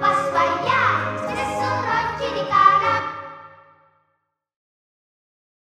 Paswaya.